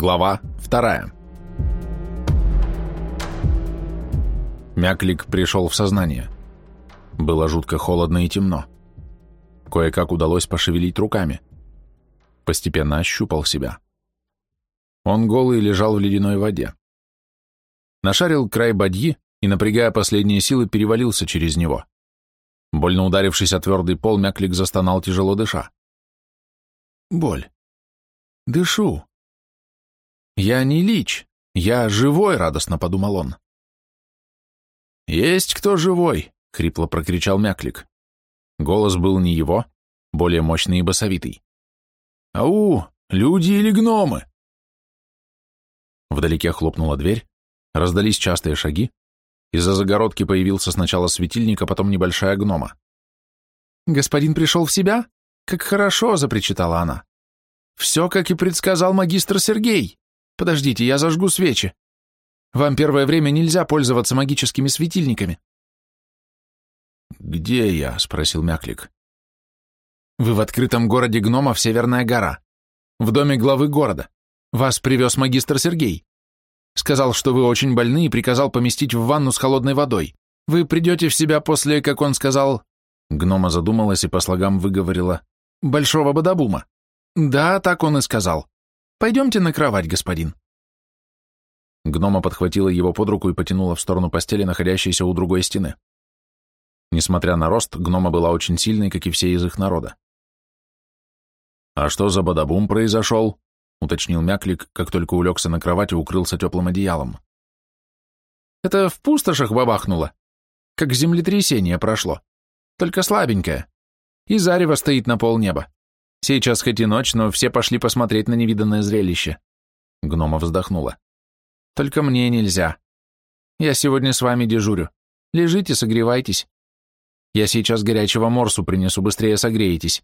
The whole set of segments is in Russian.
Глава вторая. Мяклик пришел в сознание. Было жутко холодно и темно. Кое-как удалось пошевелить руками. Постепенно ощупал себя. Он голый лежал в ледяной воде. Нашарил край бадьи и, напрягая последние силы, перевалился через него. Больно ударившись о твердый пол, Мяклик застонал, тяжело дыша. Боль. Дышу. Я не лич, я живой, радостно подумал он. Есть кто живой, хрипло прокричал Мяклик. Голос был не его, более мощный и басовитый. «Ау, люди или гномы?» Вдалеке хлопнула дверь, раздались частые шаги, из-за загородки появился сначала светильник, а потом небольшая гнома. «Господин пришел в себя? Как хорошо!» — запричитала она. «Все, как и предсказал магистр Сергей. Подождите, я зажгу свечи. Вам первое время нельзя пользоваться магическими светильниками». «Где я?» — спросил Мяклик. «Вы в открытом городе гномов Северная гора. В доме главы города. Вас привез магистр Сергей. Сказал, что вы очень больны и приказал поместить в ванну с холодной водой. Вы придете в себя после, как он сказал...» Гнома задумалась и по слогам выговорила. «Большого бадабума». «Да, так он и сказал. Пойдемте на кровать, господин». Гнома подхватила его под руку и потянула в сторону постели, находящейся у другой стены. Несмотря на рост, гнома была очень сильной, как и все из их народа. «А что за бадабум произошел?» — уточнил Мяклик, как только улегся на кровать и укрылся теплым одеялом. «Это в пустошах бабахнуло. Как землетрясение прошло. Только слабенькое. И зарево стоит на полнеба. Сейчас хоть и ночь, но все пошли посмотреть на невиданное зрелище». Гнома вздохнула. «Только мне нельзя. Я сегодня с вами дежурю. Лежите, согревайтесь. Я сейчас горячего морсу принесу, быстрее согреетесь.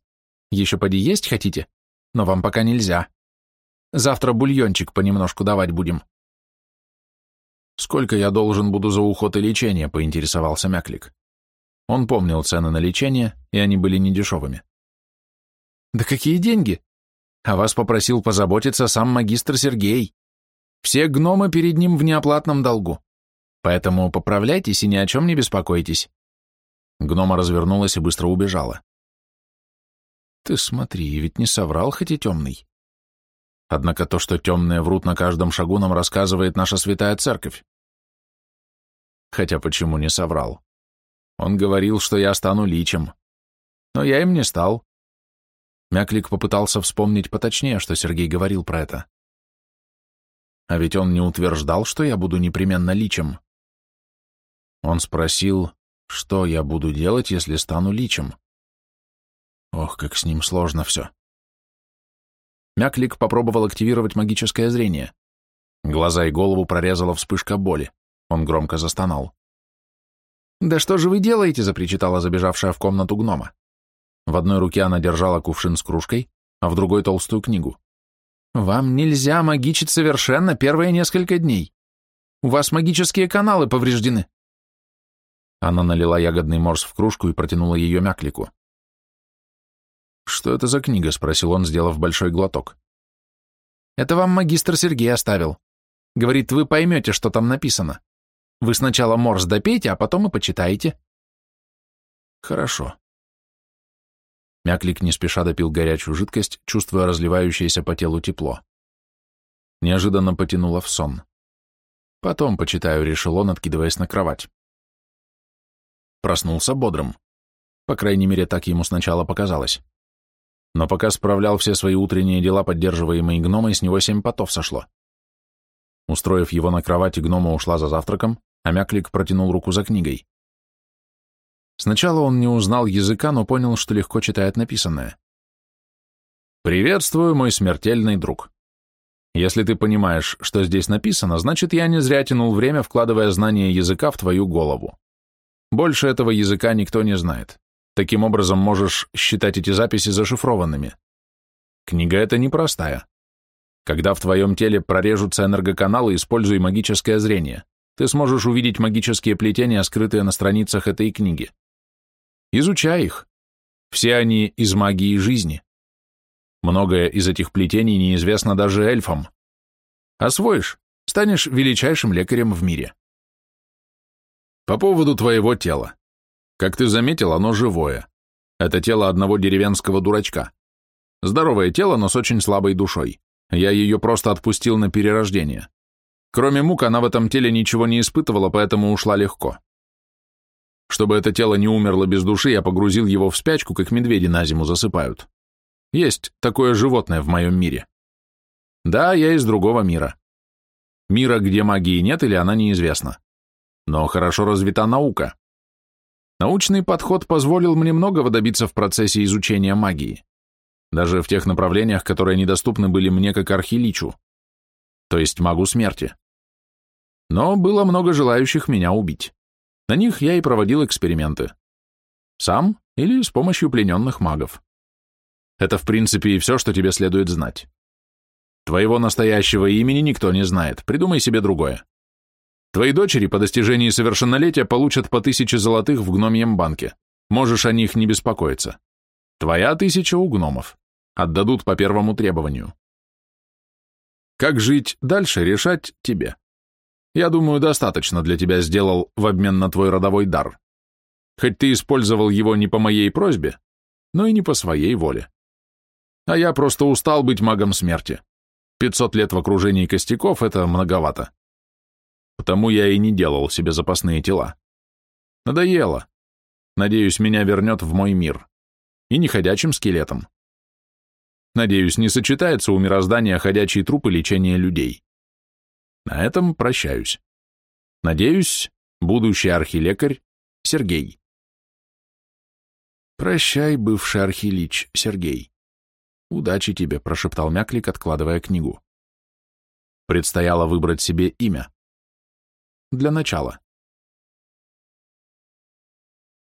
Еще поди есть хотите? Но вам пока нельзя». Завтра бульончик понемножку давать будем. Сколько я должен буду за уход и лечение, поинтересовался Мяклик. Он помнил цены на лечение, и они были недешевыми. Да какие деньги? А вас попросил позаботиться сам магистр Сергей. Все гномы перед ним в неоплатном долгу. Поэтому поправляйтесь и ни о чем не беспокойтесь. Гнома развернулась и быстро убежала. Ты смотри, ведь не соврал, хоть и темный. Однако то, что темные врут на каждом шагу, нам рассказывает наша святая церковь. Хотя почему не соврал? Он говорил, что я стану личем. Но я им не стал. Мяклик попытался вспомнить поточнее, что Сергей говорил про это. А ведь он не утверждал, что я буду непременно личем. Он спросил, что я буду делать, если стану личем. Ох, как с ним сложно все. Мяклик попробовал активировать магическое зрение. Глаза и голову прорезала вспышка боли. Он громко застонал. «Да что же вы делаете?» — запричитала забежавшая в комнату гнома. В одной руке она держала кувшин с кружкой, а в другой — толстую книгу. «Вам нельзя магичить совершенно первые несколько дней. У вас магические каналы повреждены». Она налила ягодный морс в кружку и протянула ее Мяклику. «Что это за книга?» — спросил он, сделав большой глоток. «Это вам магистр Сергей оставил. Говорит, вы поймете, что там написано. Вы сначала морс допейте, а потом и почитайте». «Хорошо». Мяклик не спеша допил горячую жидкость, чувствуя разливающееся по телу тепло. Неожиданно потянуло в сон. «Потом почитаю», — решил он, откидываясь на кровать. Проснулся бодрым. По крайней мере, так ему сначала показалось но пока справлял все свои утренние дела, поддерживаемые гномой, с него семь потов сошло. Устроив его на кровати, гнома ушла за завтраком, а Мяклик протянул руку за книгой. Сначала он не узнал языка, но понял, что легко читает написанное. «Приветствую, мой смертельный друг. Если ты понимаешь, что здесь написано, значит, я не зря тянул время, вкладывая знание языка в твою голову. Больше этого языка никто не знает. Таким образом, можешь считать эти записи зашифрованными. Книга эта непростая. Когда в твоем теле прорежутся энергоканалы, используй магическое зрение. Ты сможешь увидеть магические плетения, скрытые на страницах этой книги. Изучай их. Все они из магии жизни. Многое из этих плетений неизвестно даже эльфам. Освоишь, станешь величайшим лекарем в мире. По поводу твоего тела. Как ты заметил, оно живое. Это тело одного деревенского дурачка. Здоровое тело, но с очень слабой душой. Я ее просто отпустил на перерождение. Кроме мук, она в этом теле ничего не испытывала, поэтому ушла легко. Чтобы это тело не умерло без души, я погрузил его в спячку, как медведи на зиму засыпают. Есть такое животное в моем мире. Да, я из другого мира. Мира, где магии нет или она неизвестна. Но хорошо развита наука. Научный подход позволил мне многого добиться в процессе изучения магии. Даже в тех направлениях, которые недоступны были мне как архиличу, то есть магу смерти. Но было много желающих меня убить. На них я и проводил эксперименты. Сам или с помощью плененных магов. Это, в принципе, и все, что тебе следует знать. Твоего настоящего имени никто не знает, придумай себе другое. Твои дочери по достижении совершеннолетия получат по тысяче золотых в гномьем банке. Можешь о них не беспокоиться. Твоя тысяча у гномов. Отдадут по первому требованию. Как жить дальше, решать тебе. Я думаю, достаточно для тебя сделал в обмен на твой родовой дар. Хоть ты использовал его не по моей просьбе, но и не по своей воле. А я просто устал быть магом смерти. Пятьсот лет в окружении костяков — это многовато. Потому я и не делал себе запасные тела. Надоело. Надеюсь, меня вернет в мой мир. И не ходячим скелетом. Надеюсь, не сочетается у мироздания ходячие трупы лечения людей. На этом прощаюсь. Надеюсь, будущий архилекарь Сергей. Прощай, бывший архилич Сергей. Удачи тебе, прошептал Мяклик, откладывая книгу. Предстояло выбрать себе имя. Для начала.